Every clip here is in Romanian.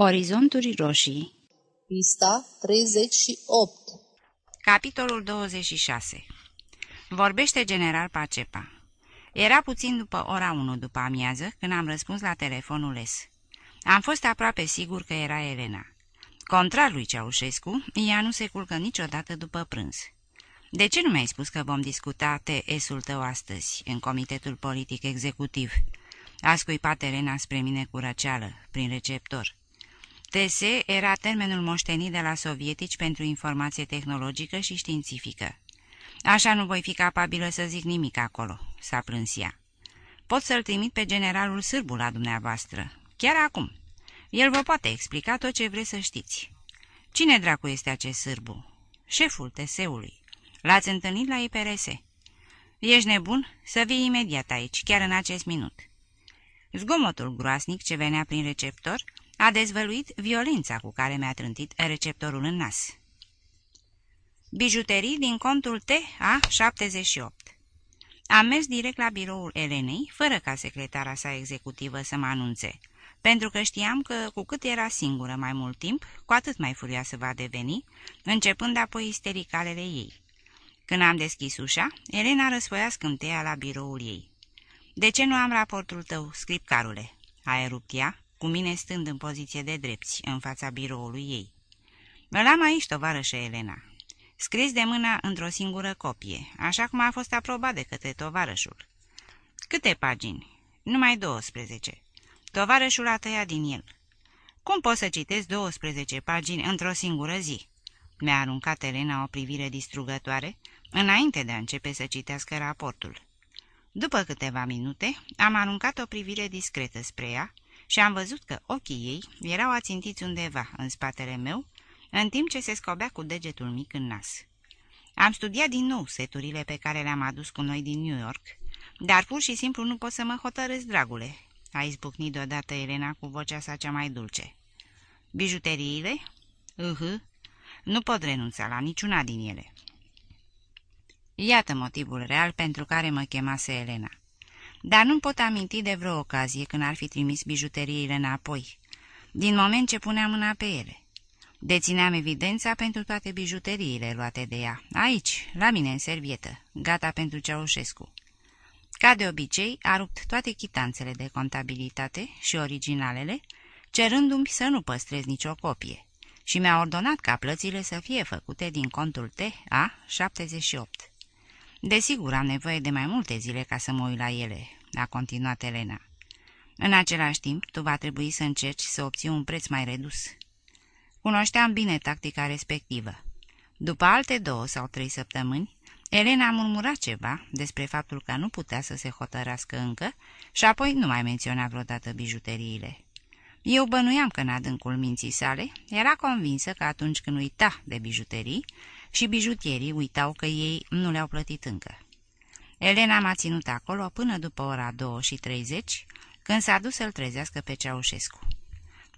Orizonturi roșii Pista 38 Capitolul 26 Vorbește general Pacepa Era puțin după ora 1 după amiază când am răspuns la telefonul S. Am fost aproape sigur că era Elena. Contrar lui Ceaușescu, ea nu se culcă niciodată după prânz. De ce nu mi-ai spus că vom discuta TS-ul tău astăzi, în Comitetul Politic Executiv?" A scuipat Elena spre mine cu răceală, prin receptor. TS era termenul moștenit de la sovietici pentru informație tehnologică și științifică. Așa nu voi fi capabilă să zic nimic acolo, s-a plâns ea. Pot să-l trimit pe generalul Sârbu la dumneavoastră, chiar acum. El vă poate explica tot ce vreți să știți. Cine dracu este acest Sârbu? Șeful TS-ului. L-ați întâlnit la IPRS. Ești nebun? Să vii imediat aici, chiar în acest minut. Zgomotul groasnic ce venea prin receptor a dezvăluit violența cu care mi-a trântit receptorul în nas. Bijuterii din contul TA78 Am mers direct la biroul Elenei, fără ca secretara sa executivă să mă anunțe, pentru că știam că cu cât era singură mai mult timp, cu atât mai furioasă va deveni, începând apoi istericalele ei. Când am deschis ușa, Elena răsfoia scânteia la biroul ei. De ce nu am raportul tău, scripcarule?" a erupt ea, cu mine stând în poziție de drepți, în fața biroului ei. Îl am aici, tovarășă Elena. Scris de mână într-o singură copie, așa cum a fost aprobat de către tovarășul. Câte pagini? Numai 12. Tovarășul a tăiat din el. Cum pot să citesc 12 pagini într-o singură zi? Mi-a aruncat Elena o privire distrugătoare, înainte de a începe să citească raportul. După câteva minute, am aruncat o privire discretă spre ea și am văzut că ochii ei erau ațintiți undeva în spatele meu, în timp ce se scobea cu degetul mic în nas. Am studiat din nou seturile pe care le-am adus cu noi din New York, dar pur și simplu nu pot să mă hotărăsc, dragule, a izbucnit deodată Elena cu vocea sa cea mai dulce. Bijuteriile? Uhă, nu pot renunța la niciuna din ele. Iată motivul real pentru care mă chemase Elena. Dar nu pot aminti de vreo ocazie când ar fi trimis bijuteriile înapoi, din moment ce puneam mâna pe ele. Dețineam evidența pentru toate bijuteriile luate de ea, aici, la mine în servietă, gata pentru Ceaușescu. Ca de obicei, a rupt toate chitanțele de contabilitate și originalele, cerându-mi să nu păstrez nicio copie, și mi-a ordonat ca plățile să fie făcute din contul TA78. Desigur, am nevoie de mai multe zile ca să mă uit la ele, a continuat Elena. În același timp, tu va trebui să încerci să obții un preț mai redus. Cunoșteam bine tactica respectivă. După alte două sau trei săptămâni, Elena murmurat ceva despre faptul că nu putea să se hotărască încă și apoi nu mai menționa vreodată bijuteriile. Eu bănuiam că în adâncul minții sale era convinsă că atunci când uita de bijuterii și bijutierii uitau că ei nu le-au plătit încă. Elena m-a ținut acolo până după ora 2 și 30, când s-a dus să-l trezească pe Ceaușescu.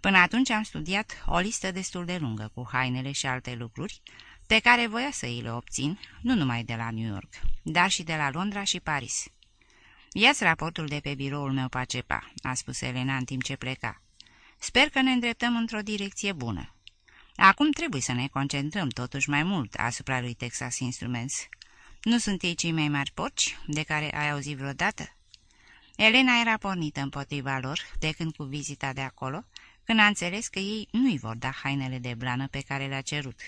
Până atunci am studiat o listă destul de lungă cu hainele și alte lucruri, pe care voia să îi le obțin, nu numai de la New York, dar și de la Londra și Paris. Iați raportul de pe biroul meu Pacepa, a spus Elena în timp ce pleca. Sper că ne îndreptăm într-o direcție bună. Acum trebuie să ne concentrăm totuși mai mult asupra lui Texas Instruments. Nu sunt ei cei mai mari porci de care ai auzit vreodată? Elena era pornită împotriva lor de când cu vizita de acolo, când a înțeles că ei nu-i vor da hainele de blană pe care le-a cerut.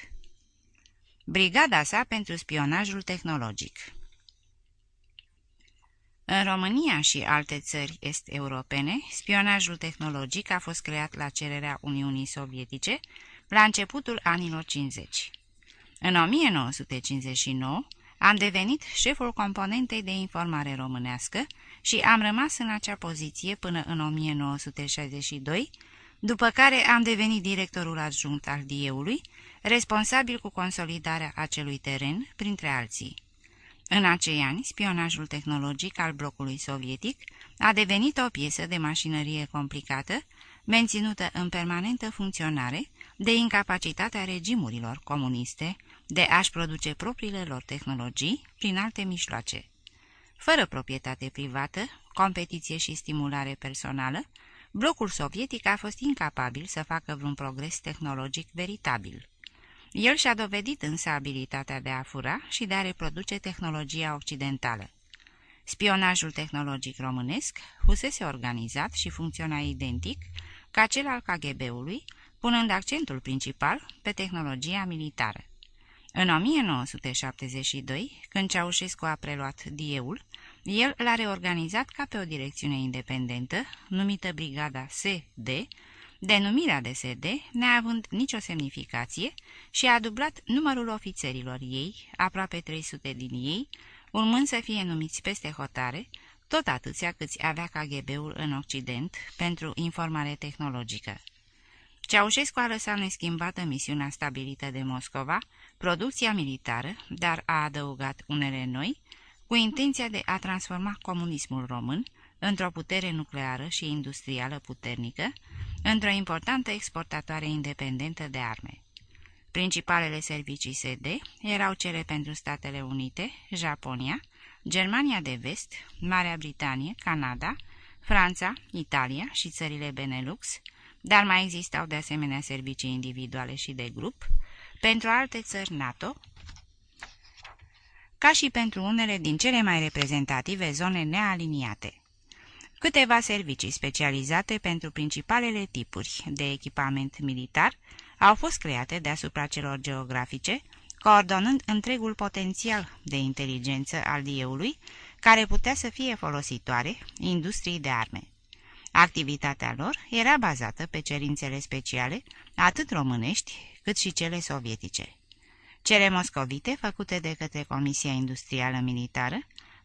Brigada sa pentru spionajul tehnologic În România și alte țări est-europene, spionajul tehnologic a fost creat la cererea Uniunii Sovietice la începutul anilor 50. În 1959 am devenit șeful componentei de informare românească și am rămas în acea poziție până în 1962, după care am devenit directorul adjunct al DIE-ului, responsabil cu consolidarea acelui teren, printre alții. În acei ani, spionajul tehnologic al blocului sovietic a devenit o piesă de mașinărie complicată, menținută în permanentă funcționare de incapacitatea regimurilor comuniste de a-și produce propriile lor tehnologii prin alte mijloace. Fără proprietate privată, competiție și stimulare personală, blocul sovietic a fost incapabil să facă vreun progres tehnologic veritabil. El și-a dovedit însă abilitatea de a fura și de a reproduce tehnologia occidentală. Spionajul tehnologic românesc fusese organizat și funcționa identic ca cel al KGB-ului, punând accentul principal pe tehnologia militară. În 1972, când Ceaușescu a preluat DIE-ul, el l-a reorganizat ca pe o direcțiune independentă, numită Brigada SD, denumirea de SD neavând nicio semnificație și a dublat numărul ofițerilor ei, aproape 300 din ei, urmând să fie numiți peste hotare, tot atâția câți avea KGB-ul în Occident pentru informare tehnologică. Ceaușescu a lăsat neschimbată misiunea stabilită de Moscova, producția militară, dar a adăugat unele noi, cu intenția de a transforma comunismul român într-o putere nucleară și industrială puternică, într-o importantă exportatoare independentă de arme. Principalele servicii SD erau cele pentru Statele Unite, Japonia, Germania de Vest, Marea Britanie, Canada, Franța, Italia și țările Benelux, dar mai existau de asemenea servicii individuale și de grup, pentru alte țări NATO, ca și pentru unele din cele mai reprezentative zone nealiniate. Câteva servicii specializate pentru principalele tipuri de echipament militar au fost create deasupra celor geografice, coordonând întregul potențial de inteligență al dieului, care putea să fie folositoare industriei de arme. Activitatea lor era bazată pe cerințele speciale, atât românești cât și cele sovietice. Cele moscovite, făcute de către Comisia Industrială Militară,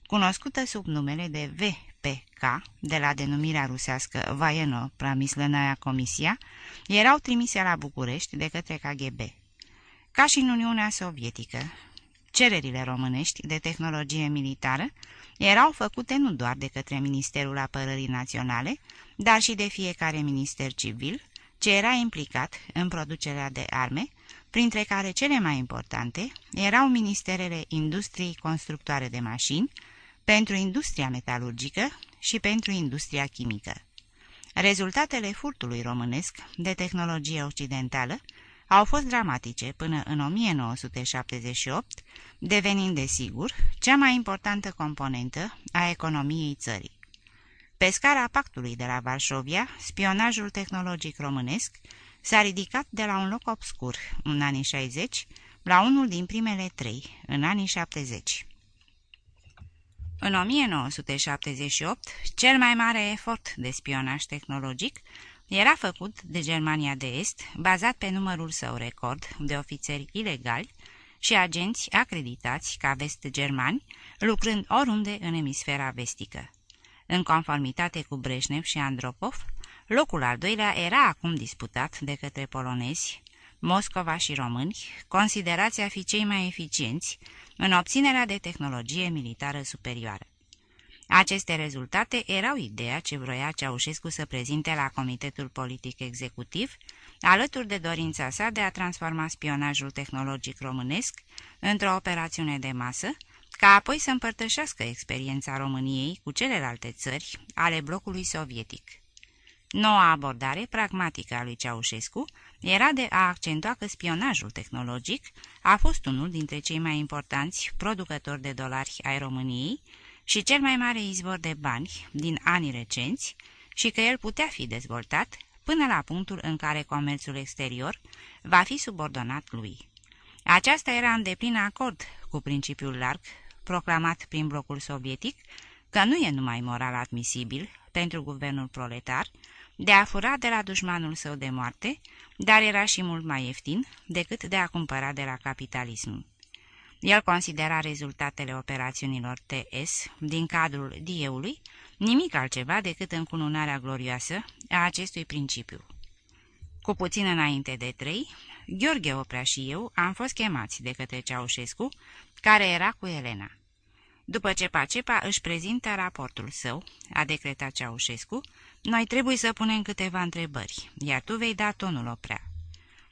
cunoscută sub numele de VPK, de la denumirea rusească Vaieno Pramislănaia Comisia, erau trimise la București de către KGB. Ca și în Uniunea Sovietică, cererile românești de tehnologie militară erau făcute nu doar de către Ministerul Apărării Naționale, dar și de fiecare minister civil, ce era implicat în producerea de arme, printre care cele mai importante erau ministerele industriei constructoare de mașini, pentru industria metalurgică și pentru industria chimică. Rezultatele furtului românesc de tehnologie occidentală au fost dramatice până în 1978, devenind, desigur, cea mai importantă componentă a economiei țării. Pe scara pactului de la Varșovia, spionajul tehnologic românesc s-a ridicat de la un loc obscur în anii 60 la unul din primele trei, în anii 70. În 1978, cel mai mare efort de spionaj tehnologic era făcut de Germania de Est, bazat pe numărul său record de ofițeri ilegali și agenți acreditați ca vest-germani, lucrând oriunde în emisfera vestică. În conformitate cu Breșnev și Andropov, locul al doilea era acum disputat de către polonezi, Moscova și români, considerați a fi cei mai eficienți în obținerea de tehnologie militară superioară. Aceste rezultate erau ideea ce vroia Ceaușescu să prezinte la Comitetul Politic Executiv, alături de dorința sa de a transforma spionajul tehnologic românesc într-o operațiune de masă, ca apoi să împărtășească experiența României cu celelalte țări ale blocului sovietic. Noua abordare pragmatică a lui Ceaușescu era de a accentua că spionajul tehnologic a fost unul dintre cei mai importanți producători de dolari ai României și cel mai mare izvor de bani din anii recenți și că el putea fi dezvoltat până la punctul în care comerțul exterior va fi subordonat lui. Aceasta era în deplin acord cu principiul larg proclamat prin blocul sovietic că nu e numai moral admisibil pentru guvernul proletar de a fura de la dușmanul său de moarte, dar era și mult mai ieftin decât de a cumpăra de la capitalism. El considera rezultatele operațiunilor TS din cadrul dieului nimic altceva decât încununarea glorioasă a acestui principiu. Cu puțin înainte de trei, Gheorghe Oprea și eu am fost chemați de către Ceaușescu, care era cu Elena. După ce Pacepa își prezintă raportul său, a decretat Ceaușescu, noi trebuie să punem câteva întrebări, iar tu vei da tonul oprea.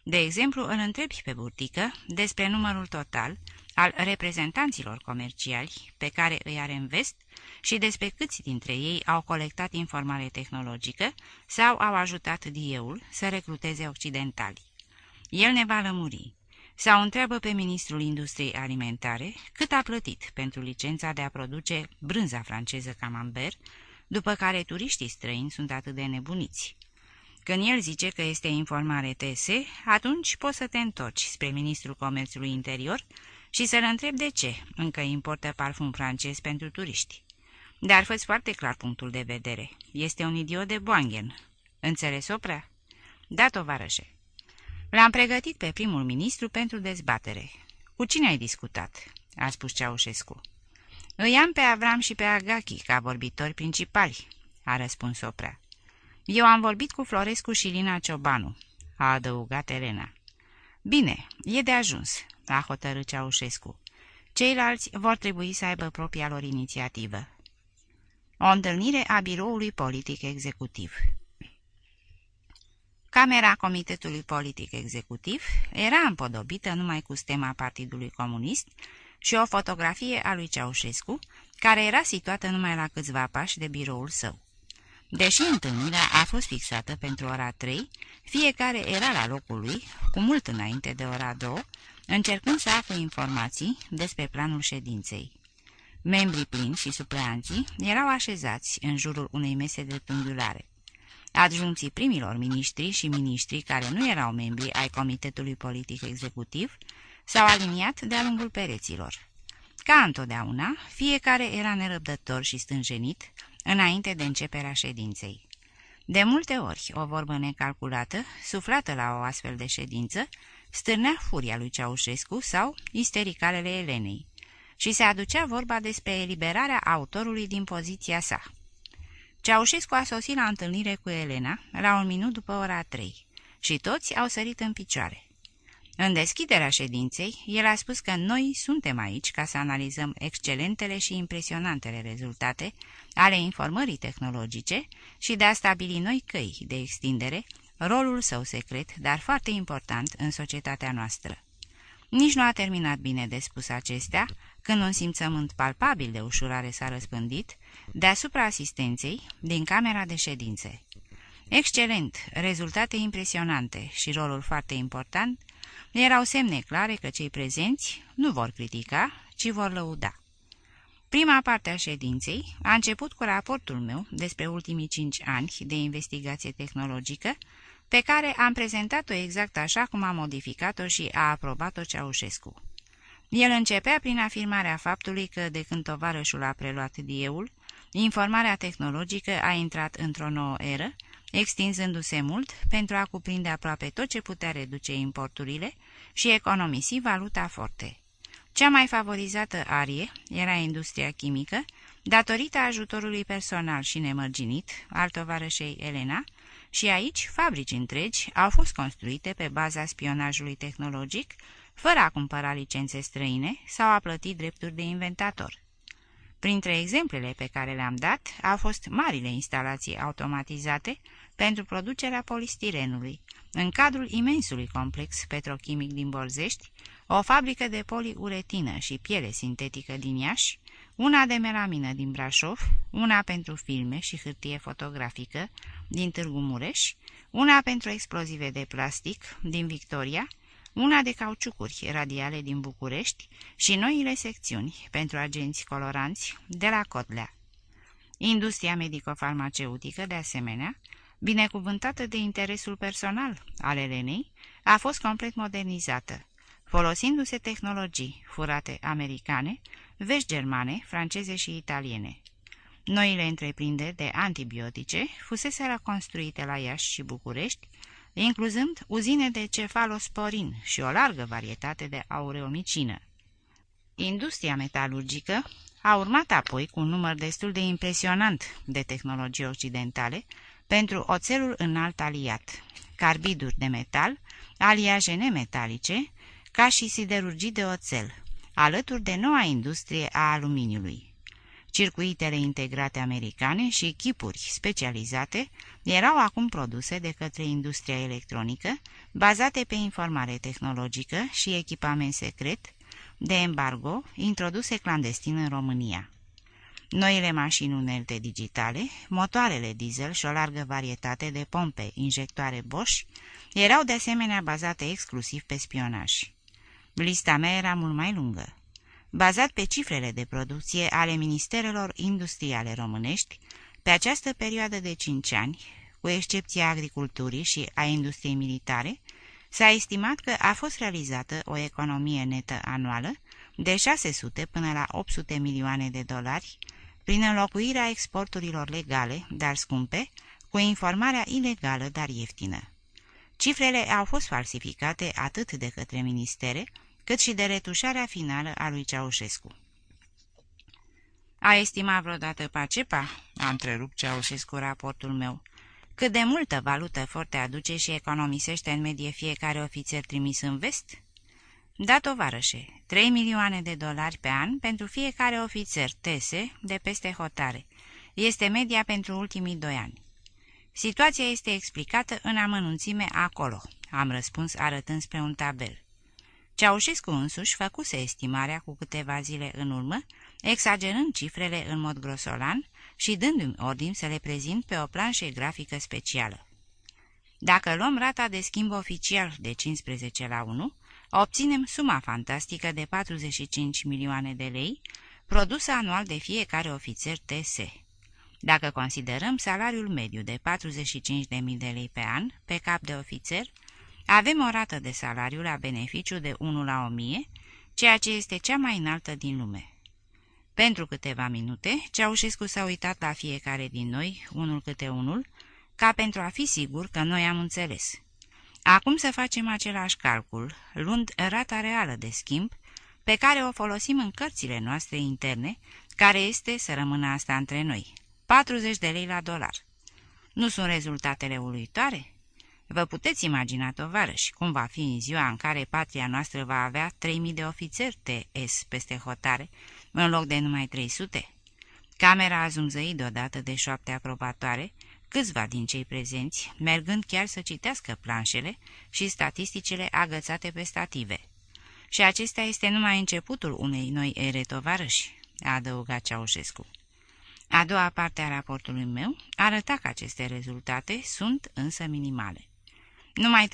De exemplu, îl întrebi pe burtică despre numărul total al reprezentanților comerciali pe care îi are în vest și despre câți dintre ei au colectat informare tehnologică sau au ajutat DIE-ul să recruteze occidentali. El ne va lămuri. Sau întreabă pe ministrul industriei alimentare cât a plătit pentru licența de a produce brânza franceză camembert, după care turiștii străini sunt atât de nebuniți. Când el zice că este informare TS, atunci poți să te întorci spre ministrul comerțului interior și să-l întrebi de ce încă importă parfum francez pentru turiști. Dar fă foarte clar punctul de vedere. Este un idiot de boanghen. Înțeles oprea? Da, tovarășe. L-am pregătit pe primul ministru pentru dezbatere. Cu cine ai discutat?" a spus Ceaușescu. Îi am pe Avram și pe Agachi ca vorbitori principali," a răspuns Oprea. Eu am vorbit cu Florescu și Lina Ciobanu," a adăugat Elena. Bine, e de ajuns," a hotărât Ceaușescu. Ceilalți vor trebui să aibă propria lor inițiativă. O întâlnire a biroului politic executiv Camera Comitetului Politic Executiv era împodobită numai cu stema Partidului Comunist și o fotografie a lui Ceaușescu, care era situată numai la câțiva pași de biroul său. Deși întâlnirea a fost fixată pentru ora 3, fiecare era la locul lui, cu mult înainte de ora 2, încercând să afle informații despre planul ședinței. Membrii plini și supleanții erau așezați în jurul unei mese de tunghiulare. Adjunții primilor miniștri și miniștri care nu erau membri ai Comitetului Politic Executiv s-au aliniat de-a lungul pereților. Ca întotdeauna, fiecare era nerăbdător și stânjenit înainte de începerea ședinței. De multe ori, o vorbă necalculată, suflată la o astfel de ședință, stârnea furia lui Ceaușescu sau istericalele Elenei și se aducea vorba despre eliberarea autorului din poziția sa. Ceaușescu a sosit la întâlnire cu Elena la un minut după ora trei și toți au sărit în picioare. În deschiderea ședinței, el a spus că noi suntem aici ca să analizăm excelentele și impresionantele rezultate ale informării tehnologice și de a stabili noi căi de extindere, rolul său secret, dar foarte important în societatea noastră. Nici nu a terminat bine de spus acestea, când un simțământ palpabil de ușurare s-a răspândit, deasupra asistenței, din camera de ședințe. Excelent, rezultate impresionante și rolul foarte important, erau semne clare că cei prezenți nu vor critica, ci vor lăuda. Prima parte a ședinței a început cu raportul meu despre ultimii cinci ani de investigație tehnologică, pe care am prezentat-o exact așa cum a modificat-o și a aprobat-o Ceaușescu. El începea prin afirmarea faptului că, de când tovarășul a preluat dieul, informarea tehnologică a intrat într-o nouă eră, extinzându-se mult pentru a cuprinde aproape tot ce putea reduce importurile și economisi valuta forte. Cea mai favorizată arie era industria chimică, datorită ajutorului personal și nemărginit al tovarășei Elena, și aici fabrici întregi au fost construite pe baza spionajului tehnologic, fără a cumpăra licențe străine sau a plăti drepturi de inventator. Printre exemplele pe care le-am dat au fost marile instalații automatizate pentru producerea polistirenului, în cadrul imensului complex petrochimic din Borzești, o fabrică de poliuretină și piele sintetică din Iași, una de melamină din Brașov, una pentru filme și hârtie fotografică din Târgu Mureș, una pentru explozive de plastic din Victoria, una de cauciucuri radiale din București și noile secțiuni pentru agenți coloranți de la Cotlea. Industria medico-farmaceutică, de asemenea, binecuvântată de interesul personal al Elenei, a fost complet modernizată, folosindu-se tehnologii furate americane, vești germane, franceze și italiene. Noile întreprinderi de antibiotice fuseseră construite la Iași și București, incluzând uzine de cefalosporin și o largă varietate de aureomicină. Industria metalurgică a urmat apoi cu un număr destul de impresionant de tehnologii occidentale pentru oțelul înalt aliat, carbiduri de metal, aliaje nemetalice, ca și siderurgii de oțel, alături de noua industrie a aluminiului. Circuitele integrate americane și chipuri specializate erau acum produse de către industria electronică, bazate pe informare tehnologică și echipament secret, de embargo, introduse clandestin în România. Noile mașini unelte digitale, motoarele diesel și o largă varietate de pompe injectoare Bosch erau de asemenea bazate exclusiv pe spionaj. Lista mea era mult mai lungă. Bazat pe cifrele de producție ale ministerelor industriale românești, pe această perioadă de 5 ani, cu excepția agriculturii și a industriei militare, s-a estimat că a fost realizată o economie netă anuală de 600 până la 800 milioane de dolari, prin înlocuirea exporturilor legale, dar scumpe, cu informarea ilegală, dar ieftină. Cifrele au fost falsificate atât de către ministere, cât și de retușarea finală a lui Ceaușescu. A estimat vreodată Pacepa?" a întrerupt Ceaușescu raportul meu. Cât de multă valută forte aduce și economisește în medie fiecare ofițer trimis în vest?" Da, tovarășe, 3 milioane de dolari pe an pentru fiecare ofițer tese de peste hotare. Este media pentru ultimii doi ani. Situația este explicată în amănunțime acolo, am răspuns arătând spre un tabel. Ceaușescu însuși făcuse estimarea cu câteva zile în urmă, exagerând cifrele în mod grosolan și dându-mi ordin să le prezint pe o planșă grafică specială. Dacă luăm rata de schimb oficial de 15 la 1, obținem suma fantastică de 45 milioane de lei, produsă anual de fiecare ofițer TS. Dacă considerăm salariul mediu de 45.000 de lei pe an, pe cap de ofițer, avem o rată de salariu la beneficiu de 1 la 1000, ceea ce este cea mai înaltă din lume. Pentru câteva minute, Ceaușescu s-a uitat la fiecare din noi, unul câte unul, ca pentru a fi sigur că noi am înțeles. Acum să facem același calcul, luând rata reală de schimb, pe care o folosim în cărțile noastre interne, care este, să rămână asta între noi, 40 de lei la dolar. Nu sunt rezultatele uluitoare? Vă puteți imagina, tovarăși, cum va fi în ziua în care patria noastră va avea 3000 de ofițeri TS peste hotare, în loc de numai 300? Camera a zumzăit deodată de șoapte aprobatoare, câțiva din cei prezenți, mergând chiar să citească planșele și statisticile agățate pe stative. Și acesta este numai începutul unei noi ere tovarăși, a adăugat Ceaușescu. A doua parte a raportului meu arăta că aceste rezultate sunt însă minimale. Numai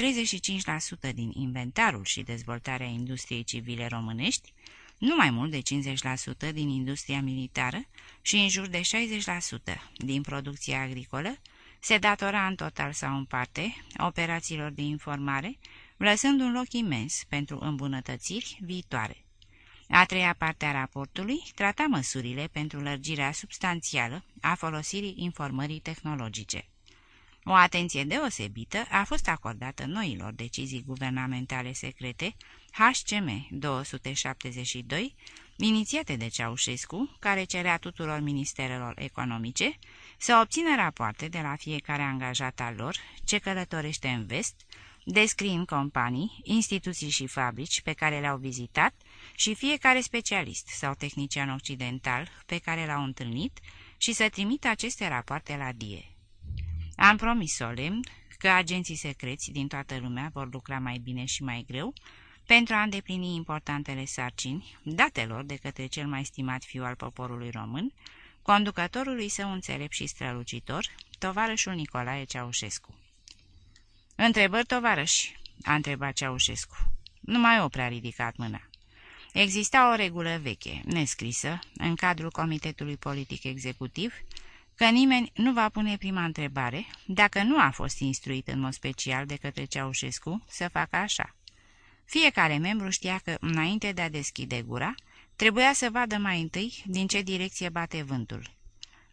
35% din inventarul și dezvoltarea industriei civile românești, nu mai mult de 50% din industria militară și în jur de 60% din producția agricolă se datora în total sau în parte operațiilor de informare, lăsând un loc imens pentru îmbunătățiri viitoare. A treia parte a raportului trata măsurile pentru lărgirea substanțială a folosirii informării tehnologice. O atenție deosebită a fost acordată noilor decizii guvernamentale secrete HCM 272, inițiate de Ceaușescu, care cerea tuturor ministerelor economice să obțină rapoarte de la fiecare angajat al lor ce călătorește în vest, descriind companii, instituții și fabrici pe care le-au vizitat și fiecare specialist sau tehnician occidental pe care l-au întâlnit și să trimită aceste rapoarte la DIE. Am promis solemn că agenții secreți din toată lumea vor lucra mai bine și mai greu pentru a îndeplini importantele sarcini datelor de către cel mai stimat fiu al poporului român, conducătorului său înțelept și strălucitor, tovarășul Nicolae Ceaușescu. Întrebări, tovarăși?" a întrebat Ceaușescu. Numai o prea ridicat mâna. Exista o regulă veche, nescrisă, în cadrul Comitetului Politic Executiv, că nimeni nu va pune prima întrebare dacă nu a fost instruit în mod special de către Ceaușescu să facă așa. Fiecare membru știa că, înainte de a deschide gura, trebuia să vadă mai întâi din ce direcție bate vântul.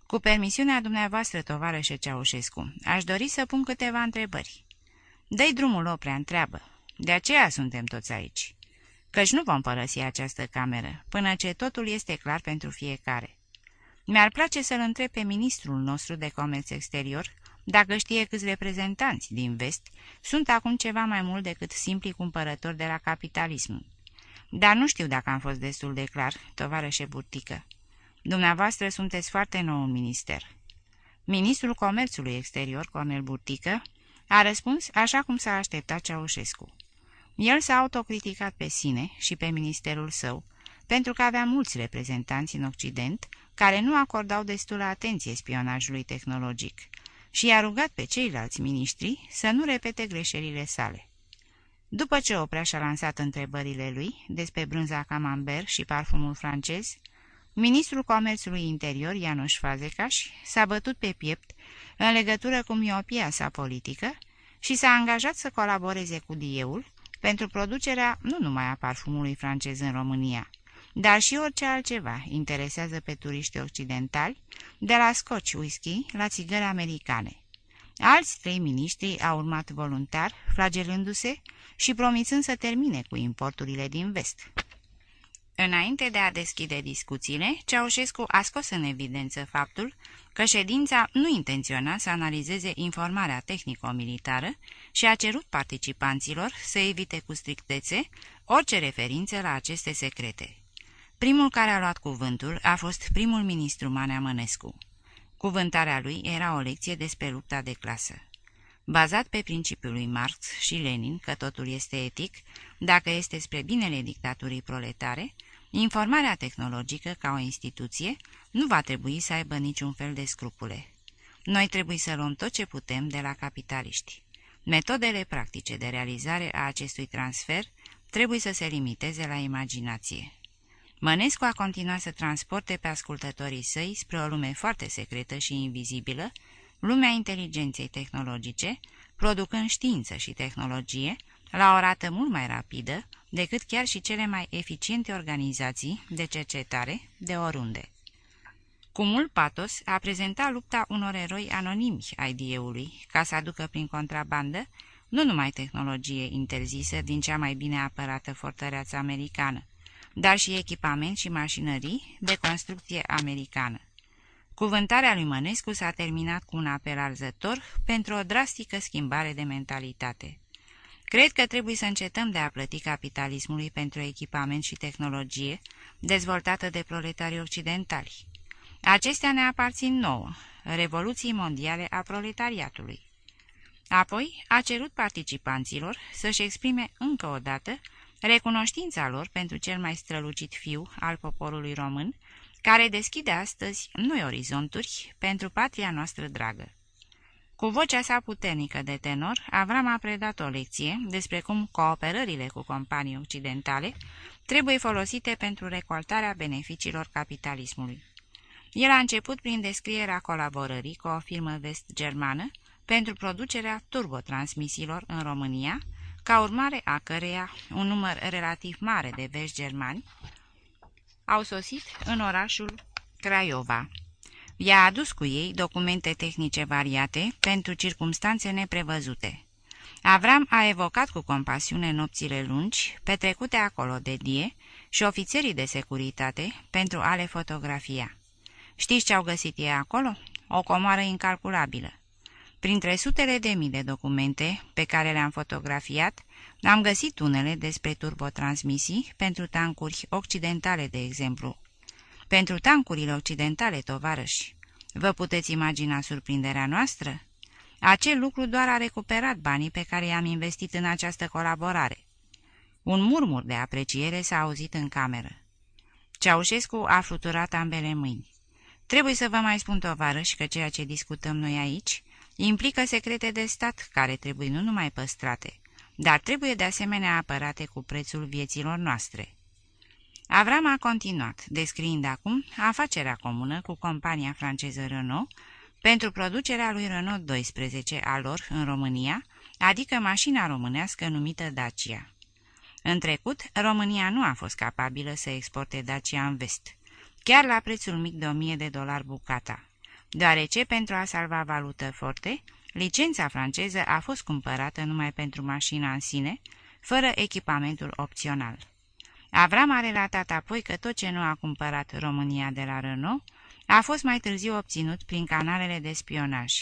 Cu permisiunea dumneavoastră, tovarășe Ceaușescu, aș dori să pun câteva întrebări. Dă-i drumul, Oprea, întreabă. De aceea suntem toți aici. Căci nu vom părăsi această cameră, până ce totul este clar pentru fiecare. Mi-ar place să-l întreb pe ministrul nostru de comerț exterior dacă știe câți reprezentanți din vest sunt acum ceva mai mult decât simpli cumpărători de la capitalism. Dar nu știu dacă am fost destul de clar, tovarășe Burtică. Dumneavoastră sunteți foarte nou în minister." Ministrul Comerțului Exterior, Cornel Burtică, a răspuns așa cum s-a așteptat Ceaușescu. El s-a autocriticat pe sine și pe ministerul său, pentru că avea mulți reprezentanți în Occident care nu acordau destulă atenție spionajului tehnologic și i-a rugat pe ceilalți miniștri să nu repete greșelile sale. După ce Oprea și-a lansat întrebările lui despre brânza camembert și parfumul francez, ministrul comerțului interior, Ianuș Fazecaș, s-a bătut pe piept în legătură cu miopia sa politică și s-a angajat să colaboreze cu Dieul pentru producerea nu numai a parfumului francez în România, dar și orice altceva interesează pe turiști occidentali, de la scotch whisky la țigări americane. Alți trei miniștri au urmat voluntar, flagelându-se și promițând să termine cu importurile din vest. Înainte de a deschide discuțiile, Ceaușescu a scos în evidență faptul că ședința nu intenționa să analizeze informarea tehnico-militară și a cerut participanților să evite cu strictețe orice referință la aceste secrete. Primul care a luat cuvântul a fost primul ministru Manea Mănescu. Cuvântarea lui era o lecție despre lupta de clasă. Bazat pe principiul lui Marx și Lenin că totul este etic, dacă este spre binele dictaturii proletare, informarea tehnologică ca o instituție nu va trebui să aibă niciun fel de scrupule. Noi trebuie să luăm tot ce putem de la capitaliști. Metodele practice de realizare a acestui transfer trebuie să se limiteze la imaginație. Mănescu a continuat să transporte pe ascultătorii săi spre o lume foarte secretă și invizibilă, lumea inteligenței tehnologice, producând știință și tehnologie la o rată mult mai rapidă decât chiar și cele mai eficiente organizații de cercetare de oriunde. Cu mult patos a prezentat lupta unor eroi anonimi ai die ca să aducă prin contrabandă nu numai tehnologie interzisă din cea mai bine apărată fortăreață americană, dar și echipament și mașinării de construcție americană. Cuvântarea lui Mănescu s-a terminat cu un apel arzător pentru o drastică schimbare de mentalitate. Cred că trebuie să încetăm de a plăti capitalismului pentru echipament și tehnologie dezvoltată de proletarii occidentali. Acestea ne aparțin nouă, Revoluții Mondiale a Proletariatului. Apoi a cerut participanților să-și exprime încă o dată recunoștința lor pentru cel mai strălucit fiu al poporului român, care deschide astăzi noi orizonturi pentru patria noastră dragă. Cu vocea sa puternică de tenor, Avram a predat o lecție despre cum cooperările cu companii occidentale trebuie folosite pentru recoltarea beneficiilor capitalismului. El a început prin descrierea colaborării cu o firmă vest-germană pentru producerea turbotransmisiilor în România, ca urmare a căreia un număr relativ mare de vești germani au sosit în orașul Craiova. I-a adus cu ei documente tehnice variate pentru circumstanțe neprevăzute. Avram a evocat cu compasiune nopțile lungi, petrecute acolo de die, și ofițerii de securitate pentru a le fotografia. Știți ce au găsit ei acolo? O comoară incalculabilă. Printre sutele de mii de documente pe care le-am fotografiat, am găsit unele despre turbotransmisii pentru tancuri occidentale, de exemplu. Pentru tancurile occidentale, tovarăși. Vă puteți imagina surprinderea noastră? Acel lucru doar a recuperat banii pe care i-am investit în această colaborare. Un murmur de apreciere s-a auzit în cameră. Ceaușescu a fluturat ambele mâini. Trebuie să vă mai spun, tovarăși, că ceea ce discutăm noi aici implică secrete de stat care trebuie nu numai păstrate, dar trebuie de asemenea apărate cu prețul vieților noastre. Avram a continuat, descriind acum afacerea comună cu compania franceză Renault pentru producerea lui Renault 12 a lor în România, adică mașina românească numită Dacia. În trecut, România nu a fost capabilă să exporte Dacia în vest, chiar la prețul mic de 1000 de dolari bucata deoarece pentru a salva valută forte, licența franceză a fost cumpărată numai pentru mașina în sine, fără echipamentul opțional. Avram a relatat apoi că tot ce nu a cumpărat România de la Renault a fost mai târziu obținut prin canalele de spionaj.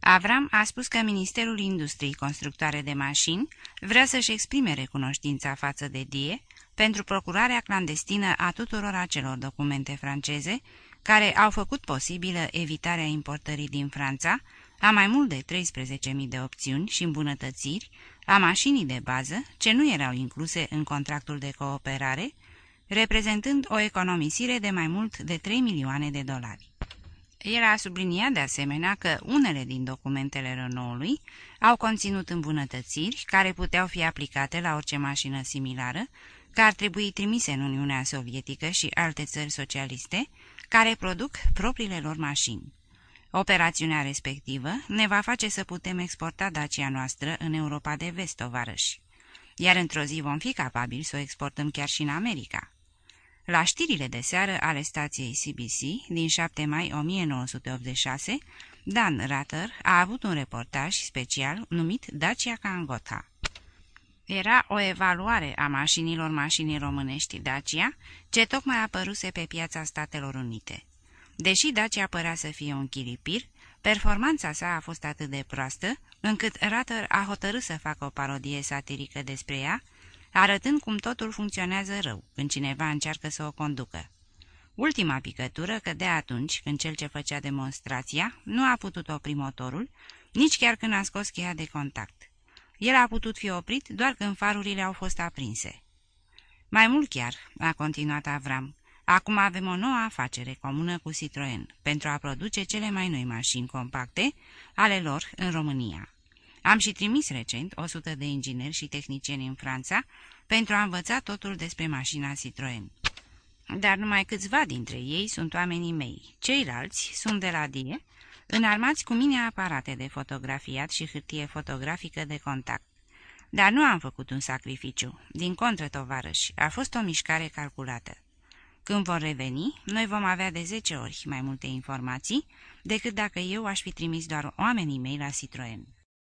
Avram a spus că Ministerul Industriei Constructoare de Mașini vrea să-și exprime recunoștința față de DIE pentru procurarea clandestină a tuturor acelor documente franceze care au făcut posibilă evitarea importării din Franța a mai mult de 13.000 de opțiuni și îmbunătățiri a mașinii de bază ce nu erau incluse în contractul de cooperare, reprezentând o economisire de mai mult de 3 milioane de dolari. El a subliniat de asemenea că unele din documentele Renault-ului au conținut îmbunătățiri care puteau fi aplicate la orice mașină similară, că ar trebui trimise în Uniunea Sovietică și alte țări socialiste, care produc propriile lor mașini. Operațiunea respectivă ne va face să putem exporta Dacia noastră în Europa de vest, tovarăși. Iar într-o zi vom fi capabili să o exportăm chiar și în America. La știrile de seară ale stației CBC din 7 mai 1986, Dan Ratter a avut un reportaj special numit Dacia Cangota. Era o evaluare a mașinilor mașinii românești Dacia, ce tocmai apăruse pe piața Statelor Unite. Deși Dacia părea să fie un chilipir, performanța sa a fost atât de proastă, încât Ratter a hotărât să facă o parodie satirică despre ea, arătând cum totul funcționează rău când cineva încearcă să o conducă. Ultima picătură că de atunci, când cel ce făcea demonstrația nu a putut opri motorul, nici chiar când a scos cheia de contact. El a putut fi oprit doar când farurile au fost aprinse. Mai mult chiar, a continuat Avram, acum avem o nouă afacere comună cu Citroen pentru a produce cele mai noi mașini compacte ale lor în România. Am și trimis recent 100 de ingineri și tehnicieni în Franța pentru a învăța totul despre mașina Citroen. Dar numai câțiva dintre ei sunt oamenii mei. Ceilalți sunt de la DIE, înarmați cu mine aparate de fotografiat și hârtie fotografică de contact. Dar nu am făcut un sacrificiu. Din contră, tovarăși, a fost o mișcare calculată. Când vor reveni, noi vom avea de 10 ori mai multe informații decât dacă eu aș fi trimis doar oamenii mei la Citroen.